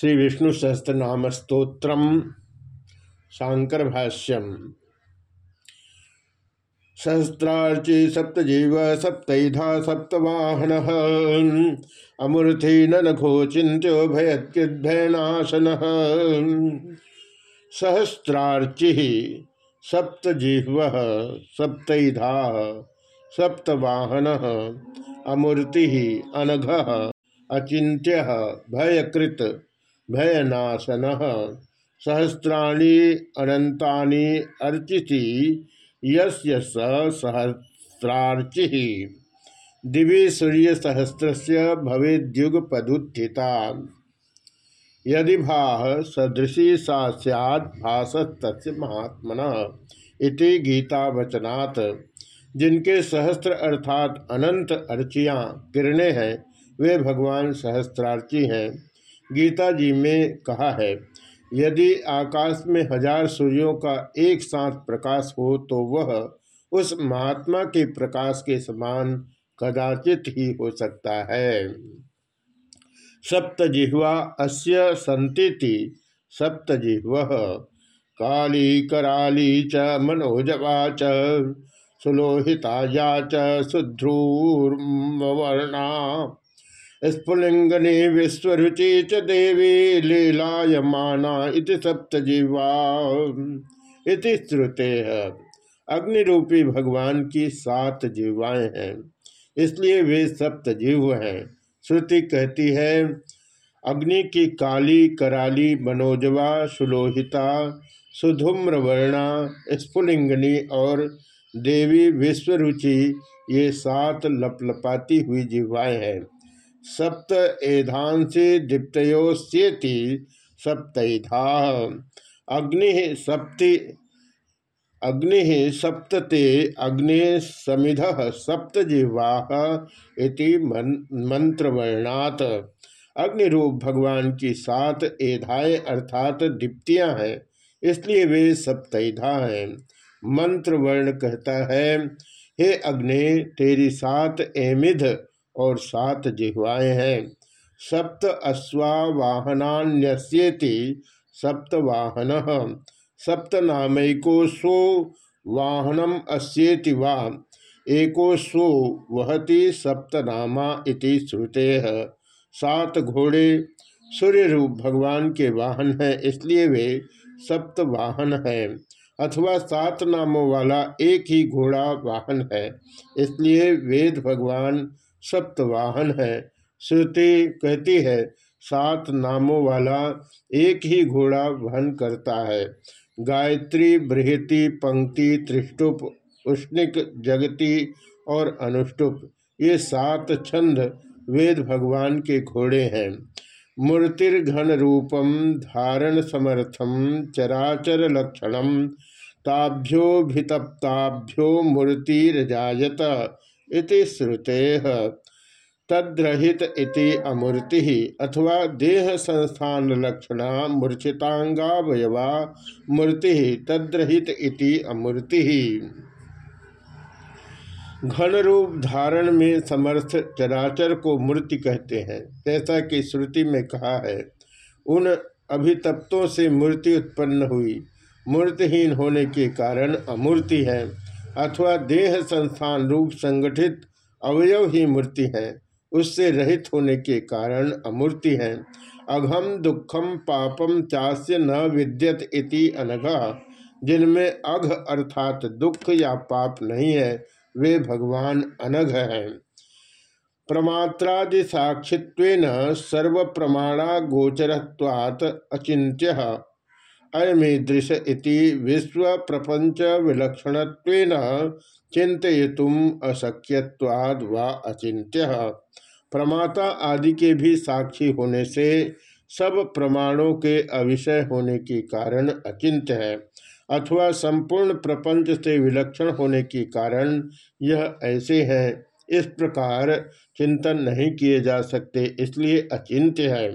श्री विष्णु सहस्त्रनाम स्त्रोत्र शांकर भाष्यम सहस्रार्चि सप्तजीव सप्तधा सप्तवाहन। अमूर्ति नघो चिंत्यो भयत्युद्भयनाशन सहस्रार्चि सप्तजिह्व सप्तधा सप्तवाहन। अमूर्ति अनघ। अचिंत्य भयकृत। भयनाशन सहस्राणी अनंता अर्चिति, यस्य सहस्रार्चि। दिवि सूर्य सहस्र से भवेद्युगपदुत्थिता। यदि भाह सदृशी सा सैद भाषत महात्मन इति गीता वचनात् जिनके सहस्त्र अर्थात अनंत अर्चियाँ किरणें हैं, वे भगवान सहस्त्रार्ची हैं। गीता जी में कहा है, यदि आकाश में हज़ार सूर्यों का एक साथ प्रकाश हो तो वह उस महात्मा के प्रकाश के समान कदाचित ही हो सकता है। सप्तजिह्वा अस्य संति सप्तजिह्व काली कराली च मनोजवा च, सुलोहिता या च स्फुलिंगनी विश्वरुचि च देवी लीलायमाना इति सप्तजीवा। इति श्रुते। है अग्निरूपी भगवान की सात जीवाएँ हैं। इसलिए वे सप्तजीव हैं। श्रुति कहती है, अग्नि की काली कराली मनोजवा, सुलोहिता सुधुम्रवर्णा स्फुलिंगनी और देवी विश्वरुचि, ये सात लपलपाती हुई जीवाएँ हैं। सप्त एधांसी दीप्तोस्येति सप्तधा। अग्नि सप्ति अग्नि सप्तते अग्नि समिध सप्तजिह्वा मंत्रवर्णात। अग्निरूप भगवान की सात एधाएँ अर्थात दीप्तियाँ हैं, इसलिए वे सप्तधा हैं। मंत्र वर्ण कहता है, हे अग्नि, तेरी सात एमिध और सात जिह्वाएँ हैं। सप्त अश्वावाहनान्यस्येति सप्तवाहन। सप्त नामको सो वाहनम अस्येति वा। एको सो वहति सप्तनामा इति श्रुते। सात घोड़े सूर्य रूप भगवान के वाहन हैं, इसलिए वे सप्त वाहन हैं। अथवा सात नामों वाला एक ही घोड़ा वाहन है, इसलिए वेद भगवान सप्तवाहन है। श्रुति कहती है, सात नामों वाला एक ही घोड़ा वहन करता है। गायत्री, बृहति, पंक्ति, त्रिष्टुप, उष्णिक, जगति और अनुष्टुप, ये सात छंद वेद भगवान के घोड़े हैं। मूर्तिर्घन रूपम, धारण समर्थम, चराचर लक्षणम, ताभ्यो भितप्ताभ्यो मूर्तिरजात इति श्रुते। तद्रहित इति अमूर्ति। अथवा देह संस्थान लक्षणा मूर्छितांगावयवा मूर्ति। तद्रहित इति अमूर्ति। घन रूप धारण में समर्थ चराचर को मूर्ति कहते हैं। जैसा कि श्रुति में कहा है, उन अभितप्तों से मूर्ति उत्पन्न हुई। मूर्तिहीन होने के कारण अमूर्ति है। अथवा देह संस्थान रूप संगठित अवयव ही मूर्ति है, उससे रहित होने के कारण अमूर्ति है। अघम दुखम पापम चास्य न विद्यत इति अनघ। जिनमें अघ अर्थात दुख या पाप नहीं है, वे भगवान अनघ हैं। प्रमात्रादि साक्षित्व सर्व प्रमाणा गोचरत्वात् अचिंत्य अयमीदृश इति विश्व प्रपंच विलक्षण चिंतुम अशक्यवाद व अचिंत्य प्रमाता आदि के भी साक्षी होने से सब प्रमाणों के अविषय होने के कारण अचिंत्य है, अथवा संपूर्ण प्रपंच से विलक्षण होने के कारण यह ऐसे है। इस प्रकार चिंतन नहीं किए जा सकते, इसलिए अचिंत्य है।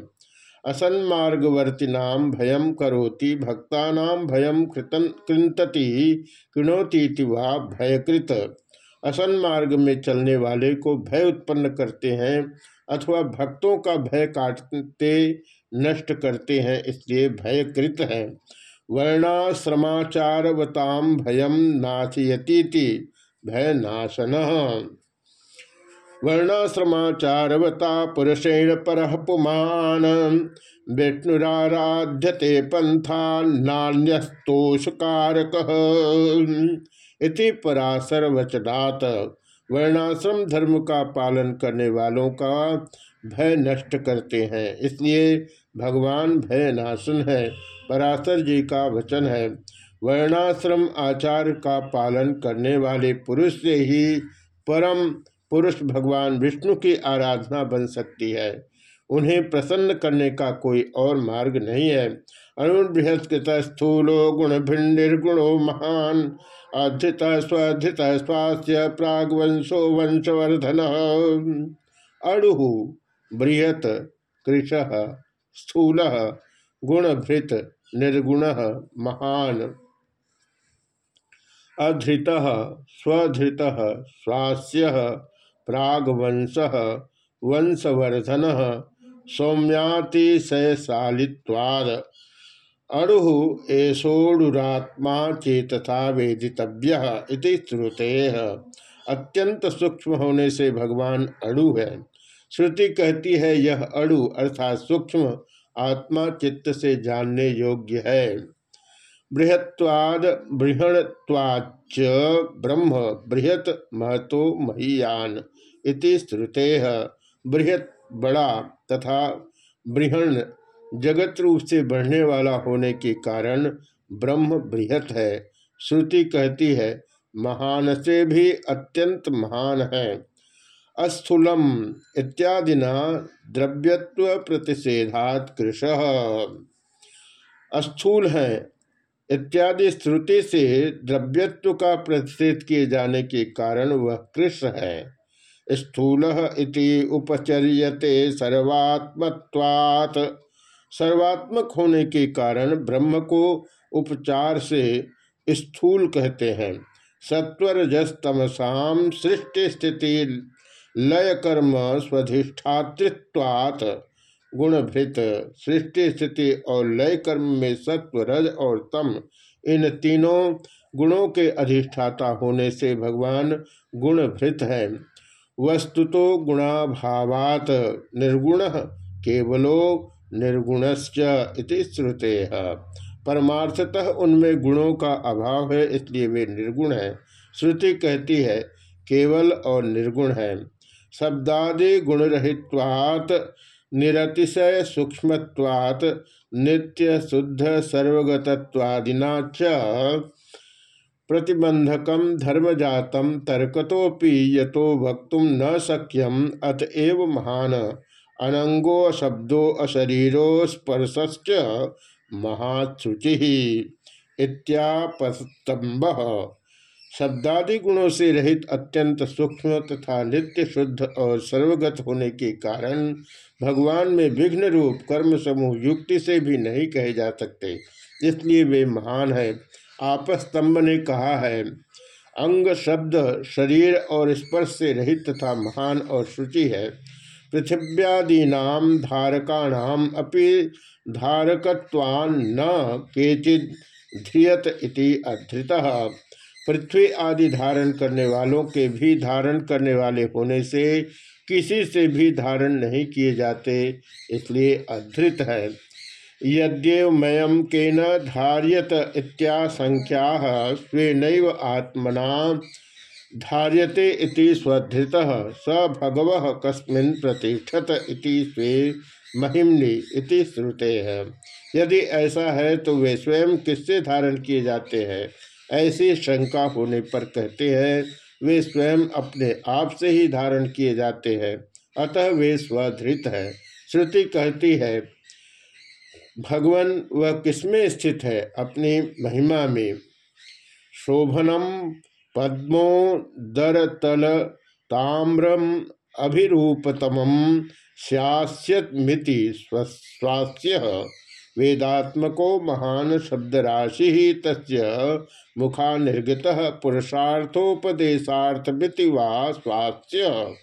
असन्मार्गवर्तिनाम भयम करोति भक्तानाम भयम कृतन कृंतति कृणोती वा भयकृत। असन्मार्ग में चलने वाले को भय उत्पन्न करते हैं अथवा भक्तों का भय काटते, नष्ट करते हैं, इसलिए भयकृत है। वर्णाश्रमाचारवताम भयम नाशयती भय नाशन वर्णाश्रमाचारवता पुरुषेण पर पुमान। विष्णुराराध्यते पंथा नान्यस्तोषकारक इति पराशर वचनात् वर्णाश्रम धर्म का पालन करने वालों का भय नष्ट करते हैं। इसलिए भगवान भय नाशन है। पराशर जी का वचन है, वर्णाश्रम आचार का पालन करने वाले पुरुष से ही परम पुरुष भगवान विष्णु की आराधना बन सकती है। उन्हें प्रसन्न करने का कोई और मार्ग नहीं है। अनुबृहस्कृत स्थूलो गुण भिन्निर्गुणो महान। अधृत स्वधृत स्वास्थ्य प्रागवंशो वंशवर्धन। अड़ु बृहत कृश स्थूल गुणभृत निर्गुण महान। अधृत स्वधृत स्वास्य प्रागवंश, वंशवर्धन, सौम्यातिशयशालित्वाद। अणु एषोड़ुरात्मा चेतथा वेदितव्य श्रुते। अत्यंत सूक्ष्म होने से भगवान अणु है। श्रुति कहती है, यह अणु अर्थात सूक्ष्म आत्मा चित्त से जानने योग्य है। बृहत्वाद बृहणत्वाच ब्रह्म, बृहत महतो महीयान। इति श्रुते बृहत बड़ा तथा बृहण जगत रूप से बढ़ने वाला होने के कारण ब्रह्म बृहत है। श्रुति कहती है महान से भी अत्यंत महान है। अस्थूलम इत्यादि न द्रव्यत्व प्रतिषेधात कृष। अस्थूल है। इत्यादि श्रुति से द्रव्यत्व का प्रतिषेध किए जाने के कारण वह कृष्ण है। स्थूल उपचर्यते सर्वात्मत्वात्। सर्वात्मक होने के कारण ब्रह्म को उपचार से स्थूल कहते हैं। सत्वरजस्तमसाम सृष्टि स्थिति लय कर्म स्वधिष्ठातृत्वात्। गुणभृत सृष्टि स्थिति और लय कर्म में सत्व रज और तम, इन तीनों गुणों के अधिष्ठाता होने से भगवान गुणभृत है। वस्तुतो गुणाभावात निर्गुण केवलो निर्गुणश्च श्रुते। परमार्थतः उनमें गुणों का अभाव है, इसलिए वे निर्गुण हैं। श्रुति कहती है, केवल और निर्गुण है। शब्दादि गुणरहित्वात्, निरतिशय सूक्ष्मत्वात्, नित्य शुद्ध सर्वगतत्वादिना च प्रतिबंधकम धर्मजातम तर्कतोपि यतो वक्त न शक्यम अतएव महान। अनंगो शब्दो अशरीरो स्पर्शश्च महाशुचि इत्यापस्तंभ शब्दादि गुणों से रहित अत्यंत सूक्ष्म तथा नित्य शुद्ध और सर्वगत होने के कारण भगवान में विघ्न रूप कर्म समूह युक्ति से भी नहीं कहे जा सकते, इसलिए वे महान है। आपस्तंभ ने कहा है। अंग, शब्द, शरीर और स्पर्श से रहित तथा महान और शुचि है। पृथिव्यादीनाम धारकाणाम अपि धारकत्वान न केचिद ध्रियत इति अधृत। पृथ्वी आदि धारण करने वालों के भी धारण करने वाले होने से किसी से भी धारण नहीं किए जाते, इसलिए अधृत है। यद्यव मयम केन धार्यत इत्यासंख्या स्वेन आत्मना धार्यते इति स्वधृत, स भगव कस्मिन् प्रतिष्ठत इति स्वे महिमनि इति श्रुते। है यदि ऐसा है तो वे स्वयं किससे धारण किए जाते हैं? ऐसी शंका होने पर कहते हैं, वे स्वयं अपने आप से ही धारण किए जाते हैं, अतः वे स्वधृत है। श्रुति कहती है भगवान वह किसमें स्थित है अपनी महिमा में? शोभनम पद्मो दरतल ताम्रम अभिरूपतम स्यास्यमिति स्वास्थ्य वेदात्मको महान शब्दराशि ही तस्य मुखा निर्गत पुरुषार्थोपदेशार्थमिति वा स्वास्थ्य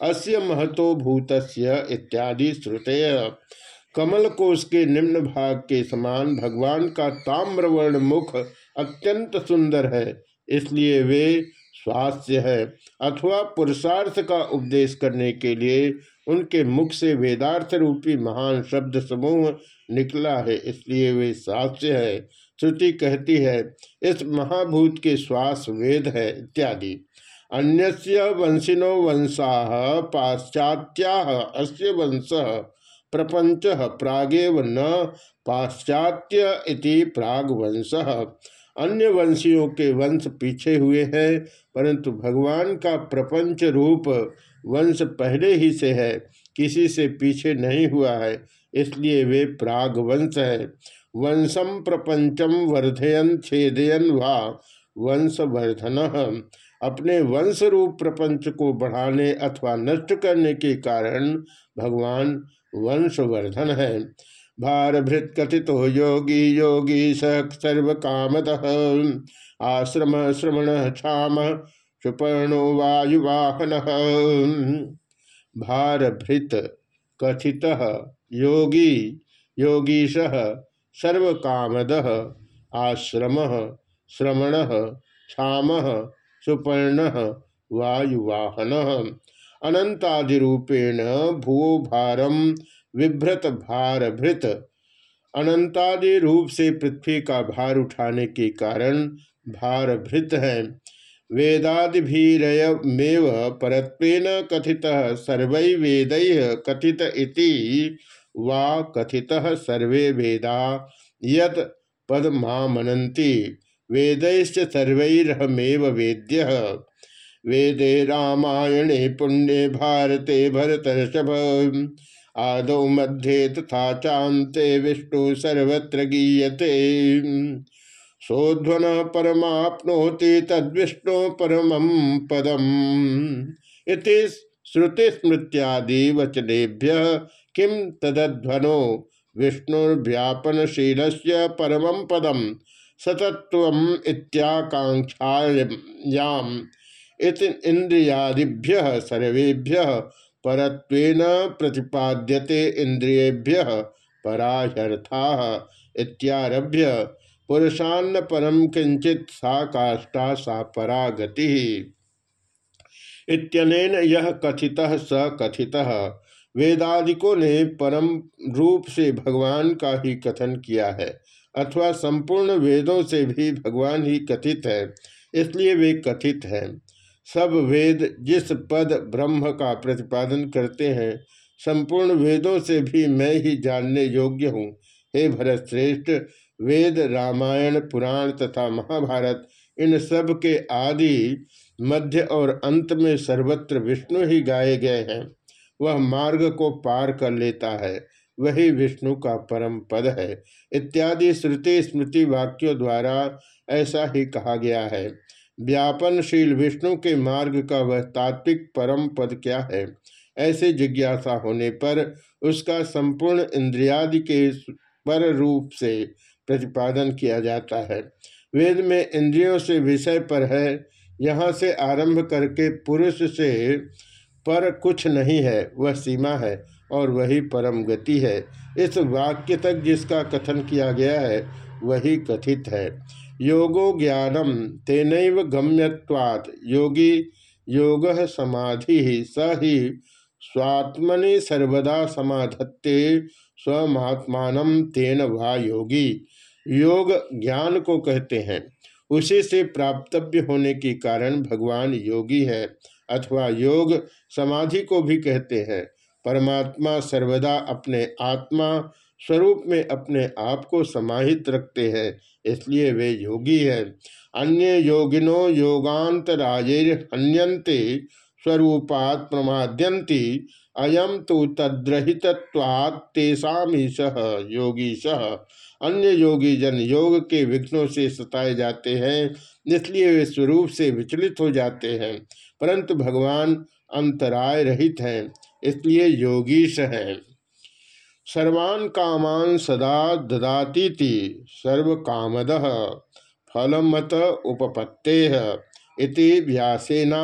अस्य महतो भूत इत्यादि श्रुतय कमल कोष के निम्न भाग के समान भगवान का ताम्रवर्ण मुख अत्यंत सुंदर है, इसलिए वे स्वास्थ्य है। अथवा पुरुषार्थ का उपदेश करने के लिए उनके मुख से वेदार्थ रूपी महान शब्द समूह निकला है, इसलिए वे स्वास्थ्य है। श्रुति कहती है, इस महाभूत के श्वास वेद है, इत्यादि। अन्य वंशिनो वंशा पाश्चात्या अस्य वंश। प्रपंच प्रागेव न पाश्चात्य इति प्राग वंश अन्य वंशियों के वंश पीछे हुए हैं, परंतु भगवान का प्रपंच रूप वंश पहले ही से है, किसी से पीछे नहीं हुआ है, इसलिए वे प्राग वंश है। वंशम प्रपंचम वर्धयन छेदयन वा वंशवर्धन। अपने वंश रूप प्रपंच को बढ़ाने अथवा नष्ट करने के कारण भगवान वंशवर्धन। है भारभृत कथित हो योगी योगी सर्व कामद आश्रम श्रवण क्षाम सुपर्णो वायुवाहन। भारभृत कथित योगी योगीश सर्व कामद आश्रम श्रवण क्षाम सुपर्ण वायुवाहन। अनंतादिरूपेण भूो भारम विभ्रत भार भृत अनंतादि रूप से पृथ्वी का भार उठाने के कारण भार भृत है। वेदादिभीरयमेव परत्वेन कथित सर्वै वेद कथित इति वा कथित सर्वे वेदा यत पदमामनन्ति। वेदैश्च सर्वैरहमेव वेद्य। वेदे रामायणे पुण्ये भारते भरतर्षभ। आदौ मध्ये तथा चान्ते विष्णु सर्वत्र गीयते। सोध्वन परमाप्नोति तद्विष्णु परम पदम। इति श्रुति स्मृत्यादि वचनेभ्य किम तदध्वनो? विष्णुर्व्यापनशील से परम पदम। सतत्व इत्याकांक्षायाम इंद्रियादिभ्य सर्वेभ्य परत्वेन प्रतिपाद्यते इंद्रियेभ्य पराह्यर्था इत्यारभ्य पुरुषान्न परम किंचित सा काष्ठा सा परा गति इत्यनेन यह कथित स कथित। वेदादिकों ने परम रूप से भगवान का ही कथन किया है, अथवा संपूर्ण वेदों से भी भगवान ही कथित है, इसलिए वे कथित हैं। सब वेद जिस पद ब्रह्म का प्रतिपादन करते हैं, संपूर्ण वेदों से भी मैं ही जानने योग्य हूँ। हे भरत श्रेष्ठ वेद, रामायण, पुराण तथा महाभारत, इन सब के आदि मध्य और अंत में सर्वत्र विष्णु ही गाए गए हैं। वह मार्ग को पार कर लेता है, वही विष्णु का परम पद है। इत्यादि श्रुति स्मृति वाक्यों द्वारा ऐसा ही कहा गया है। व्यापनशील विष्णु के मार्ग का वह तात्विक परम पद क्या है? ऐसे जिज्ञासा होने पर उसका संपूर्ण इंद्रियादि के पर रूप से प्रतिपादन किया जाता है। वेद में इंद्रियों से विषय पर है। यहाँ से आरंभ करके पुरुष से पर कुछ नहीं है। वह सीमा है और वही परम गति है। इस वाक्य तक जिसका कथन किया गया है, वही कथित है। योगो ज्ञानम तेन गम्यवात् योगी, योग समाधि। स ही स्वात्मनि सर्वदा समाधत्ते, स्वमात्मान तेन वा योगी। योग ज्ञान को कहते हैं। उसी से प्राप्तव्य होने के कारण भगवान योगी है, अथवा योग समाधि को भी कहते हैं। परमात्मा सर्वदा अपने आत्मा स्वरूप में अपने आप को समाहित रखते हैं, इसलिए वे योगी है। अन्य योगिनो योगांतरायन्यंते स्वरूपात प्रमाद्यंती अयम तो तद्रहितत्वात्तेषामीश योगी सह अन्य योगी जन योग के विघ्नों से सताए जाते हैं, इसलिए वे स्वरूप से विचलित हो जाते हैं, परंतु भगवान अंतराय रहित हैं, इसलिए योगीश हैं। सर्वान कामान सदा ददाती सर्व कामद फलमत उपपत्ते इति व्यासेना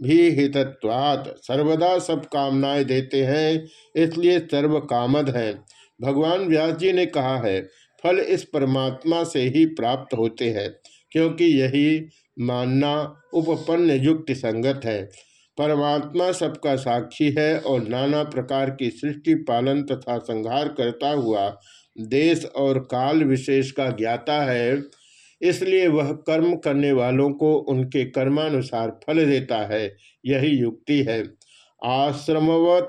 भी हितत्वात् सर्वदा सब कामनाएँ देते हैं, इसलिए सर्व कामद हैं। भगवान व्यास जी ने कहा है, फल इस परमात्मा से ही प्राप्त होते हैं, क्योंकि यही मानना उपपन्न युक्ति संगत है। परमात्मा सबका साक्षी है और नाना प्रकार की सृष्टि, पालन तथा संहार करता हुआ देश और काल विशेष का ज्ञाता है। इसलिए वह कर्म करने वालों को उनके कर्मानुसार फल देता है। यही युक्ति है। आश्रमवत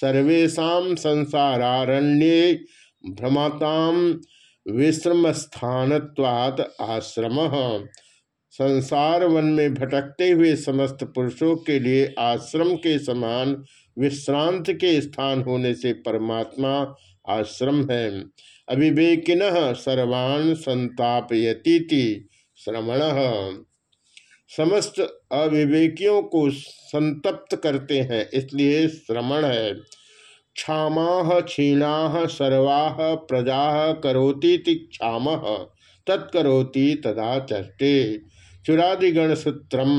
सर्वेशा संसारण्य भ्रमताम विश्रम आश्रम। संसार वन में भटकते हुए समस्त पुरुषों के लिए आश्रम के समान विश्रांत के स्थान होने से परमात्मा आश्रम है। अविवेकिन सर्वान् संतापयती श्रवण। समस्त अविवेकियों को संतप्त करते हैं, इसलिए श्रमण है। क्षामा क्षीणा सर्वा प्रजा करोती क्षाम, तत्करोति तदा चष्टे चुरादिगण सूत्रम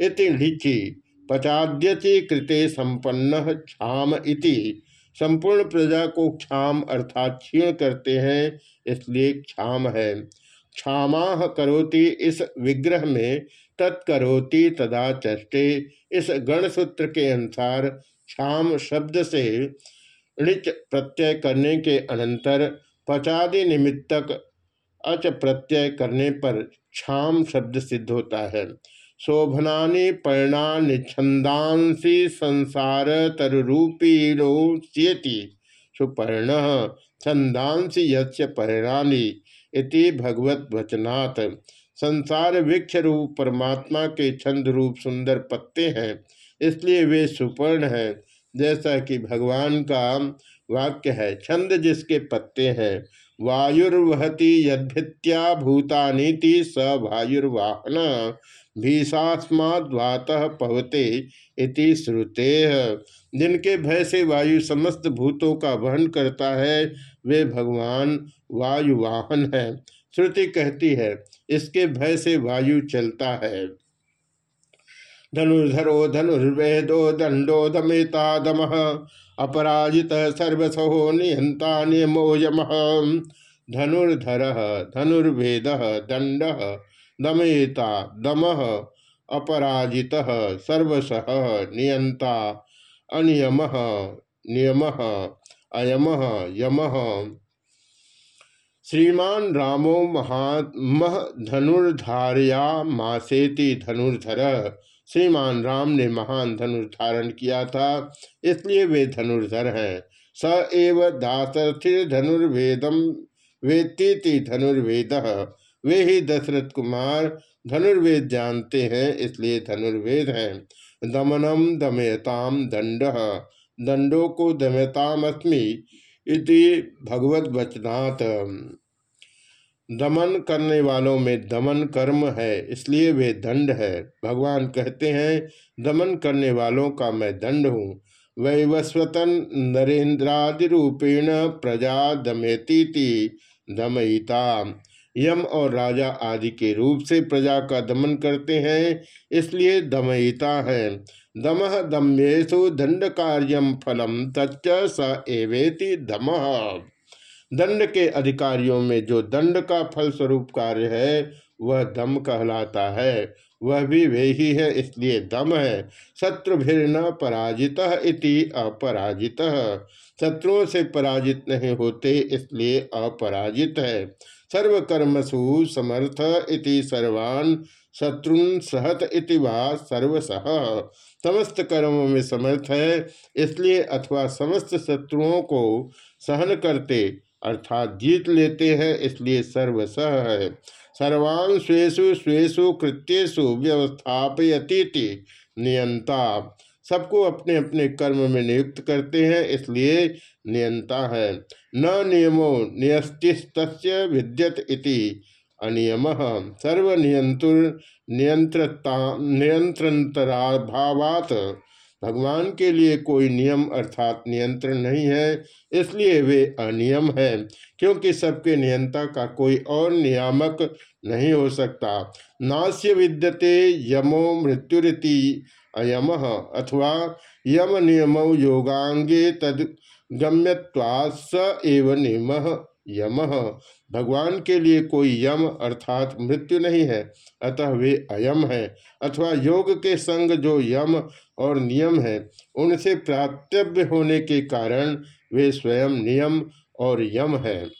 इति ढिचि पचाद्यति कृते संपन्न क्षाम इति। संपूर्ण प्रजा को क्षाम अर्थात क्षीण करते हैं, इसलिए क्षाम है। क्षामा करोति इस विग्रह में तत्करोति तदा चष्टे। इस गणसूत्र के अनुसार क्षाम शब्द से ऋच प्रत्यय करने के अनंतर पचादि निमित्तक अच प्रत्यय करने पर क्षाम शब्द सिद्ध होता है। शोभनानि पर्णानि छंदांसी संसार तरुरूपीणोच्येति सुपर्ण छंदांसी यस्य इति भगवत वचनात् संसार वृक्ष रूप परमात्मा के छंद रूप सुंदर पत्ते हैं, इसलिए वे सुपर्ण हैं। जैसा कि भगवान का वाक्य है, छंद जिसके पत्ते हैं वायुर्वहति यद्भित्या भूतानीति स वायुर्वाहन, भीषास्माद्वातः पवते इति श्रुते। जिनके भय से वायु समस्त भूतों का वहन करता है, वे भगवान वायुवाहन है। श्रुति कहती है, इसके भय से वायु चलता है। धनुर्धरो धनुर्वेदो दंडो दमेता दम अपराजित सर्वसहो निहंता नियमो यम धनुर्धर धनुर्वेद दंड दमयिता दम, अपराजित सर्वश नियंता अनियम, नियम, अयम, यम। श्रीमान रामो महात्म धनुर्धारया मासेति धनुर्धर। श्रीमान राम ने महान धनुष धारण किया था, इसलिए वे धनुर्धर हैं। स एव दासर्थिर धनुर्वेदम वेत्ती धनुर्वेद। वे ही दशरथ कुमार धनुर्वेद जानते हैं, इसलिए धनुर्वेद हैं। दमनम दमयताम दंड दंडो को दमयताम अस्मि इति भगवत वचनात् दमन करने वालों में दमन कर्म है, इसलिए वे दंड है। भगवान कहते हैं, दमन करने वालों का मैं दंड हूँ। वैवस्वतन नरेन्द्रादि रूपेण प्रजा दमयती दमयिता यम और राजा आदि के रूप से प्रजा का दमन करते हैं, इसलिए दमयिता है। दमह दम्येशु दंड कार्यम फलम तच्च स एवेति दम। दंड के अधिकारियों में जो दंड का फल स्वरूप कार्य है, वह दम कहलाता है। वह भी वे ही है, इसलिए दम है। शत्रु भी न पराजित इति अपराजित। शत्रुओं से पराजित नहीं होते, इसलिए अपराजित है। सर्वकर्मसु समर्थ इति सर्वान, शत्रुन सहत इति वा सर्वसह समस्त कर्मों में समर्थ है, इसलिए अथवा समस्त शत्रुओं को सहन करते अर्थात जीत लेते हैं, इसलिए सर्वसह है। सर्वान् स्वेशु स्वेशु व्यवस्थापयती नियंता सबको अपने अपने कर्म में नियुक्त करते हैं, इसलिए नियंता है। न नियमो नियस्तिस्त विद्यत इति अनियम। सर्वनियंतुर नियंत्रता नियंत्रणतराभावात भगवान के लिए कोई नियम अर्थात नियंत्रण नहीं है, इसलिए वे अनियम है, क्योंकि सबके नियंता का कोई और नियामक नहीं हो सकता। नास्य विद्यते यमो मृत्युरीति अयम, अथवा यम नियम योगांगे तद गम्यवा स एव नियम। यम। भगवान के लिए कोई यम अर्थात मृत्यु नहीं है, अतः वे अयम है, अथवा योग के संग जो यम और नियम है, उनसे प्राप्तव्य होने के कारण वे स्वयं नियम और यम है।